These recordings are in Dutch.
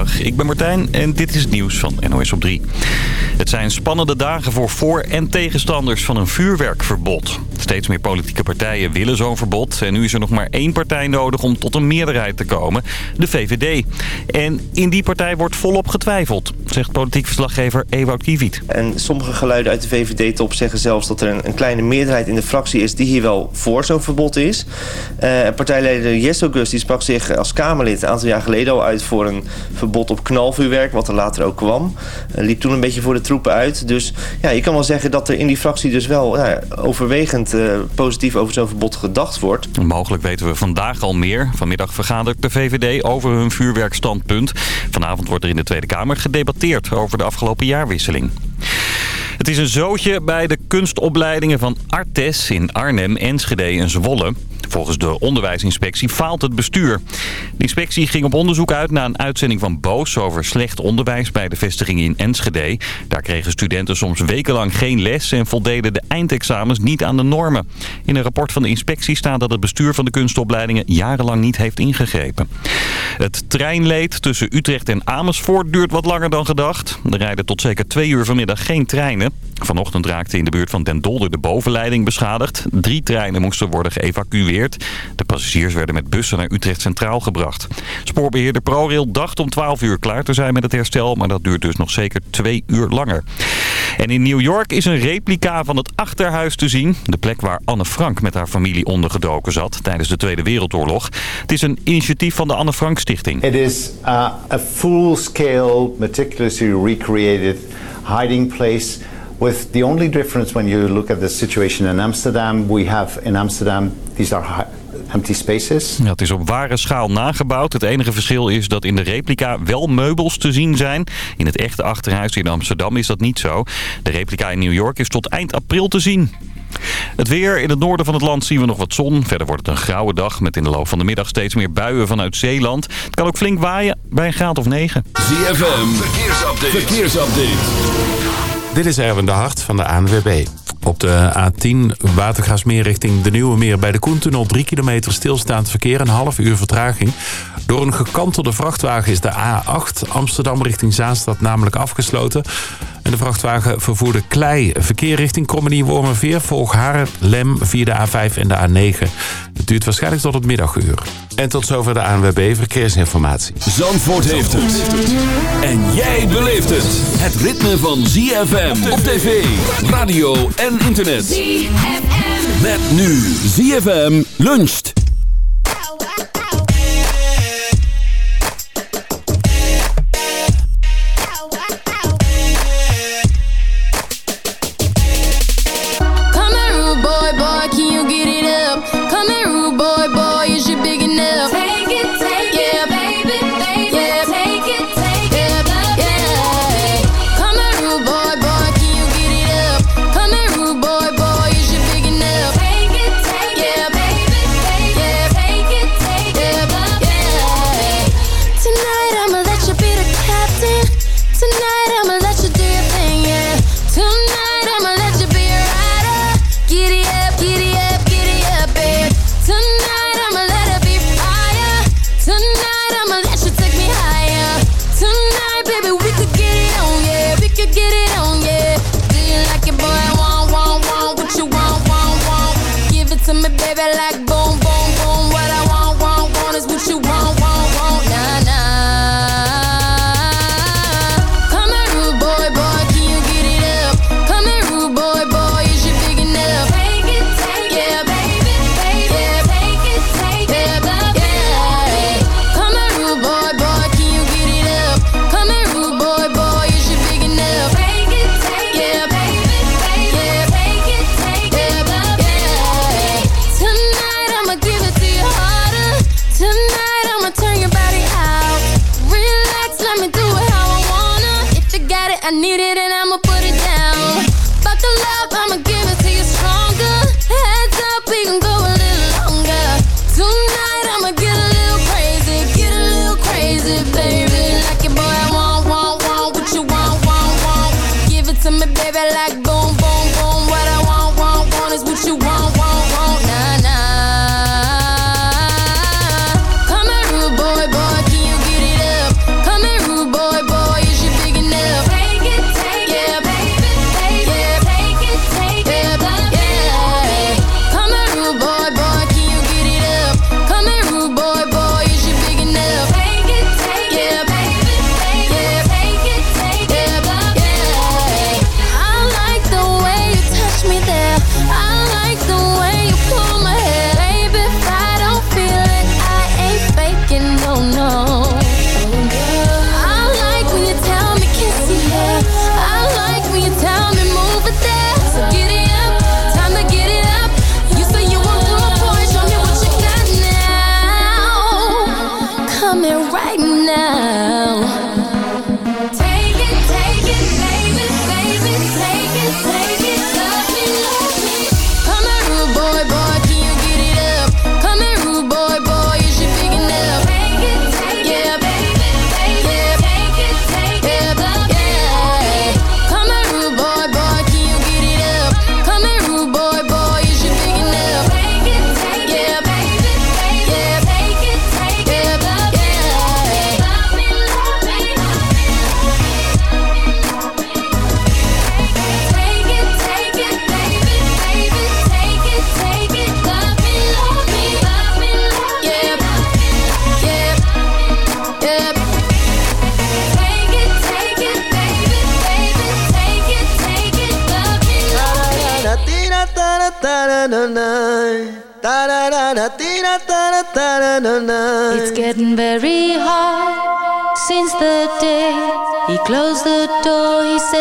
Ik ben Martijn en dit is het nieuws van NOS op 3. Het zijn spannende dagen voor voor- en tegenstanders van een vuurwerkverbod. Steeds meer politieke partijen willen zo'n verbod. En nu is er nog maar één partij nodig om tot een meerderheid te komen. De VVD. En in die partij wordt volop getwijfeld, zegt politiek verslaggever Ewout Kiewiet. En sommige geluiden uit de VVD-top zeggen zelfs dat er een, kleine meerderheid in de fractie is... die hier wel voor zo'n verbod is. Uh, partijleider Jesse August die sprak zich als Kamerlid een aantal jaar geleden al uit... voor een verbod op knalvuurwerk, wat er later ook kwam. Uh, liep toen een beetje voor de troepen uit. Dus ja, je kan wel zeggen dat er in die fractie dus wel overwegend uh, positief over zo'n verbod gedacht wordt. Mogelijk weten we vandaag al meer. Vanmiddag vergadert de VVD over hun vuurwerkstandpunt. Vanavond wordt er in de Tweede Kamer gedebatteerd over de afgelopen jaarwisseling. Het is een zootje bij de kunstopleidingen van Artes in Arnhem, Enschede en Zwolle. Volgens de onderwijsinspectie faalt het bestuur. De inspectie ging op onderzoek uit na een uitzending van Boos over slecht onderwijs bij de vestiging in Enschede. Daar kregen studenten soms wekenlang geen les en voldeden de eindexamens niet aan de normen. In een rapport van de inspectie staat dat het bestuur van de kunstopleidingen jarenlang niet heeft ingegrepen. Het treinleed tussen Utrecht en Amersfoort duurt wat langer dan gedacht. Er rijden tot zeker twee uur vanmiddag geen treinen. Vanochtend raakte in de buurt van Den Dolder de bovenleiding beschadigd. Drie treinen moesten worden geëvacueerd. De passagiers werden met bussen naar Utrecht Centraal gebracht. Spoorbeheerder ProRail dacht om 12 uur klaar te zijn met het herstel... maar dat duurt dus nog zeker twee uur langer. En in New York is een replica van het Achterhuis te zien. De plek waar Anne Frank met haar familie ondergedoken zat tijdens de Tweede Wereldoorlog. Het is een initiatief van de Anne Frank Stichting. It is uh, a full-scale, meticulously recreated hiding place... with the only difference when you look at the situation in Amsterdam, we have in Amsterdam, these are empty spaces. Ja, het is op ware schaal nagebouwd. Het enige verschil is dat in de replica wel meubels te zien zijn. In het echte achterhuis in Amsterdam is dat niet zo. De replica in New York is tot eind april te zien. Het weer. In het noorden van het land zien we nog wat zon. Verder wordt het een grauwe dag met in de loop van de middag steeds meer buien vanuit Zeeland. Het kan ook flink waaien bij een graad of 9. ZFM. Verkeersupdate. Verkeersupdate. Dit is Erwin de Hart van de ANWB. Op de A10 Watergasmeer richting de Nieuwe Meer bij de Koentunnel 3 kilometer stilstaand verkeer. Een half uur vertraging. Door een gekantelde vrachtwagen is de A8 Amsterdam richting Zaanstad namelijk afgesloten. En de vrachtwagen vervoerde klei. Verkeer richting Krommenie-Wormerveer volg Haarlem via de A5 en de A9. Het duurt waarschijnlijk tot het middaguur. En tot zover de ANWB Verkeersinformatie. Zandvoort heeft het. En jij beleeft het. Het ritme van ZFM op tv, radio en internet. ZFM. Met nu ZFM luncht.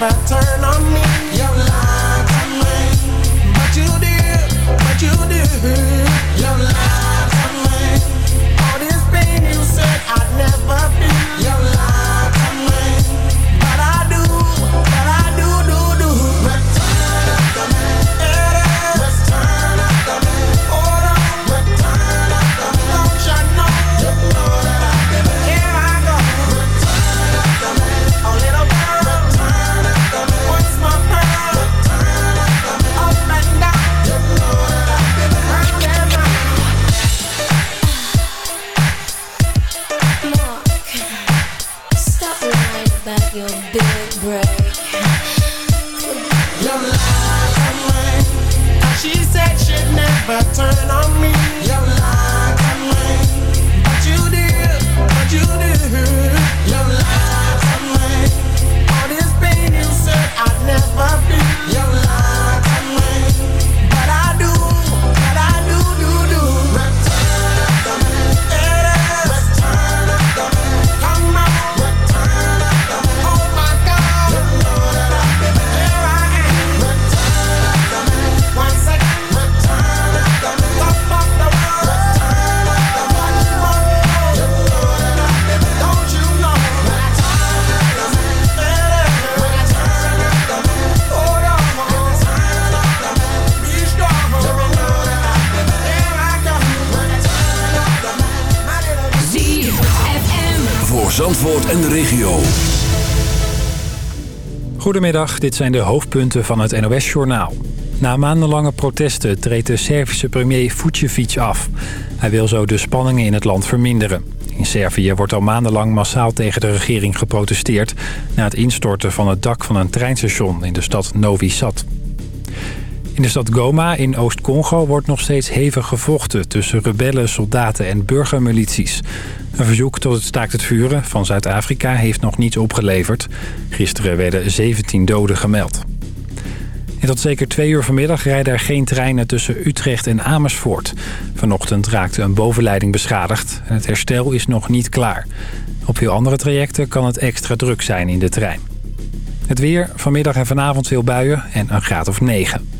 my turn on me. En de regio. Goedemiddag, dit zijn de hoofdpunten van het NOS-journaal. Na maandenlange protesten treedt de Servische premier Vucevic af. Hij wil zo de spanningen in het land verminderen. In Servië wordt al maandenlang massaal tegen de regering geprotesteerd... na het instorten van het dak van een treinstation in de stad Novi Sad. In de stad Goma in Oost-Congo wordt nog steeds hevig gevochten... tussen rebellen, soldaten en burgermilities. Een verzoek tot het staakt het vuren van Zuid-Afrika heeft nog niets opgeleverd. Gisteren werden 17 doden gemeld. En tot zeker twee uur vanmiddag rijden er geen treinen tussen Utrecht en Amersfoort. Vanochtend raakte een bovenleiding beschadigd en het herstel is nog niet klaar. Op veel andere trajecten kan het extra druk zijn in de trein. Het weer, vanmiddag en vanavond veel buien en een graad of 9.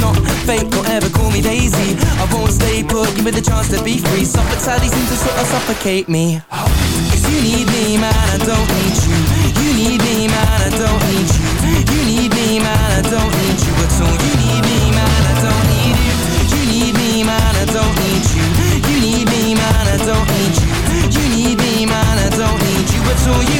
Not fake, don't ever call me Daisy. I won't stay put, give me the chance to be free. Sadly seems to sort of suffocate me. Cause you need me, man, I don't need you. You need me, man, I don't need you. You need me, man, I don't need you at all. You need me, man, I don't need you. You need me, man, I don't need you. You need me, man, I don't need you. You need me, man, I don't need you at all. You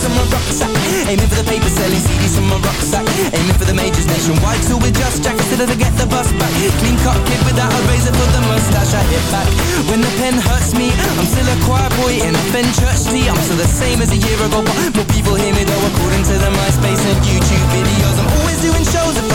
from my rucksack Aiming for the paper selling CDs from my rucksack Aiming for the majors nationwide So with just jackets till I get the bus back. Clean cut kid without a razor for the mustache I hit back. When the pen hurts me I'm still a choir boy in a Fenchurch tee I'm still the same as a year ago But more people hear me though According to the MySpace and YouTube videos. I'm always doing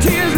Tears